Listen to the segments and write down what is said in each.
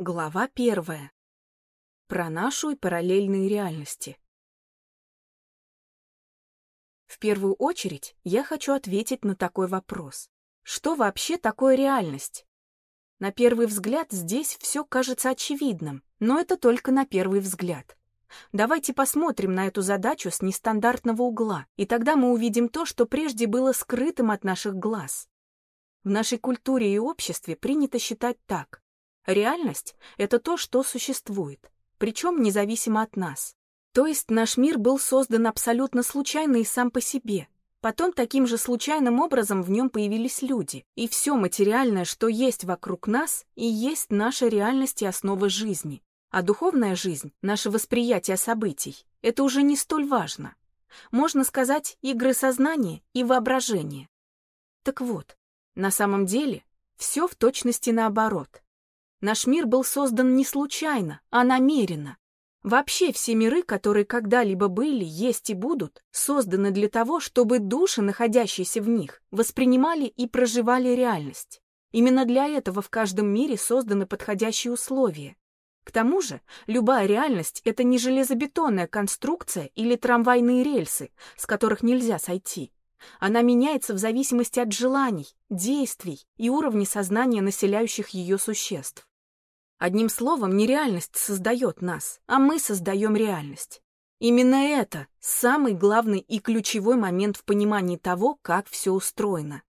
Глава первая. Про нашу и параллельные реальности. В первую очередь я хочу ответить на такой вопрос. Что вообще такое реальность? На первый взгляд здесь все кажется очевидным, но это только на первый взгляд. Давайте посмотрим на эту задачу с нестандартного угла, и тогда мы увидим то, что прежде было скрытым от наших глаз. В нашей культуре и обществе принято считать так. Реальность — это то, что существует, причем независимо от нас. То есть наш мир был создан абсолютно случайно и сам по себе. Потом таким же случайным образом в нем появились люди, и все материальное, что есть вокруг нас, и есть наша реальность и основа жизни. А духовная жизнь, наше восприятие событий, это уже не столь важно. Можно сказать, игры сознания и воображения. Так вот, на самом деле, все в точности наоборот. Наш мир был создан не случайно, а намеренно. Вообще все миры, которые когда-либо были, есть и будут, созданы для того, чтобы души, находящиеся в них, воспринимали и проживали реальность. Именно для этого в каждом мире созданы подходящие условия, к тому же, любая реальность — это не железобетонная конструкция или трамвайные рельсы, с которых нельзя сойти. Она меняется в зависимости от желаний, действий и уровня сознания населяющих ее существ. Одним словом, не реальность создает нас, а мы создаем реальность. Именно это самый главный и ключевой момент в понимании того, как все устроено.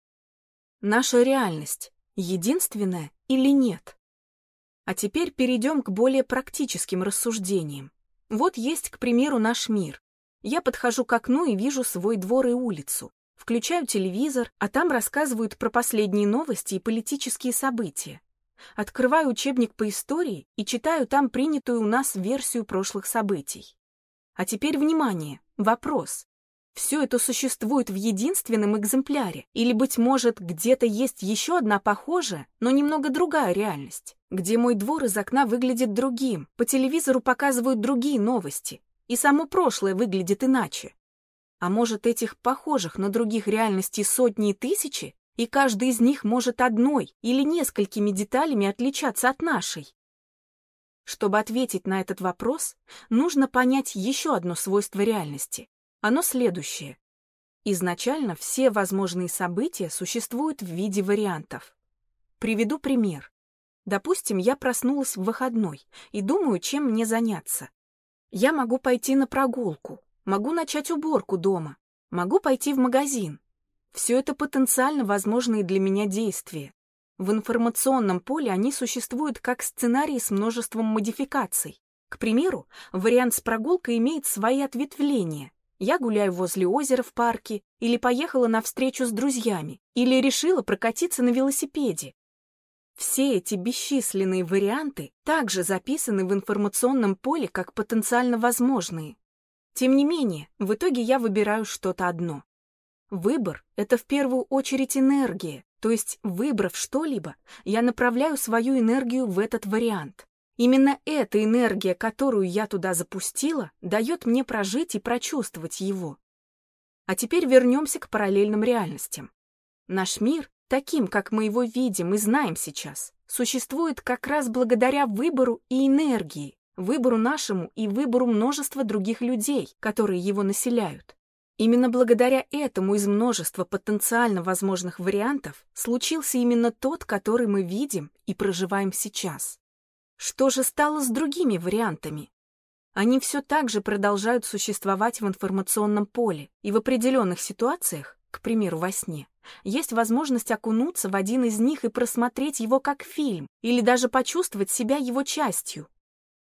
Наша реальность единственная или нет? А теперь перейдем к более практическим рассуждениям. Вот есть, к примеру, наш мир. Я подхожу к окну и вижу свой двор и улицу. Включаю телевизор, а там рассказывают про последние новости и политические события. Открываю учебник по истории и читаю там принятую у нас версию прошлых событий. А теперь внимание, вопрос. Все это существует в единственном экземпляре, или, быть может, где-то есть еще одна похожая, но немного другая реальность, где мой двор из окна выглядит другим, по телевизору показывают другие новости, и само прошлое выглядит иначе. А может, этих похожих на других реальностей сотни и тысячи, и каждый из них может одной или несколькими деталями отличаться от нашей? Чтобы ответить на этот вопрос, нужно понять еще одно свойство реальности оно следующее. Изначально все возможные события существуют в виде вариантов. Приведу пример. Допустим, я проснулась в выходной и думаю, чем мне заняться. Я могу пойти на прогулку, могу начать уборку дома, могу пойти в магазин. Все это потенциально возможные для меня действия. В информационном поле они существуют как сценарии с множеством модификаций. К примеру, вариант с прогулкой имеет свои ответвления, я гуляю возле озера в парке, или поехала на встречу с друзьями, или решила прокатиться на велосипеде. Все эти бесчисленные варианты также записаны в информационном поле как потенциально возможные. Тем не менее, в итоге я выбираю что-то одно. Выбор — это в первую очередь энергия, то есть, выбрав что-либо, я направляю свою энергию в этот вариант. Именно эта энергия, которую я туда запустила, дает мне прожить и прочувствовать его. А теперь вернемся к параллельным реальностям. Наш мир, таким, как мы его видим и знаем сейчас, существует как раз благодаря выбору и энергии, выбору нашему и выбору множества других людей, которые его населяют. Именно благодаря этому из множества потенциально возможных вариантов случился именно тот, который мы видим и проживаем сейчас. Что же стало с другими вариантами? Они все так же продолжают существовать в информационном поле, и в определенных ситуациях, к примеру, во сне, есть возможность окунуться в один из них и просмотреть его как фильм, или даже почувствовать себя его частью.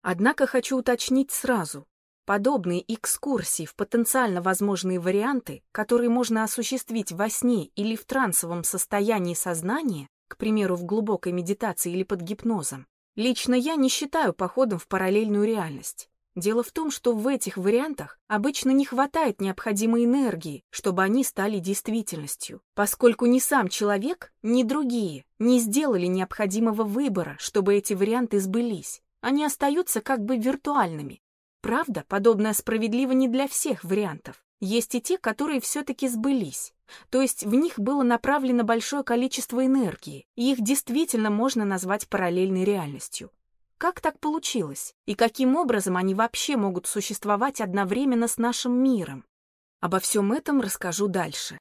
Однако хочу уточнить сразу. Подобные экскурсии в потенциально возможные варианты, которые можно осуществить во сне или в трансовом состоянии сознания, к примеру, в глубокой медитации или под гипнозом, Лично я не считаю походом в параллельную реальность. Дело в том, что в этих вариантах обычно не хватает необходимой энергии, чтобы они стали действительностью, поскольку ни сам человек, ни другие не сделали необходимого выбора, чтобы эти варианты сбылись. Они остаются как бы виртуальными. Правда, подобное справедливо не для всех вариантов. Есть и те, которые все-таки сбылись. То есть в них было направлено большое количество энергии, и их действительно можно назвать параллельной реальностью. Как так получилось? И каким образом они вообще могут существовать одновременно с нашим миром? Обо всем этом расскажу дальше.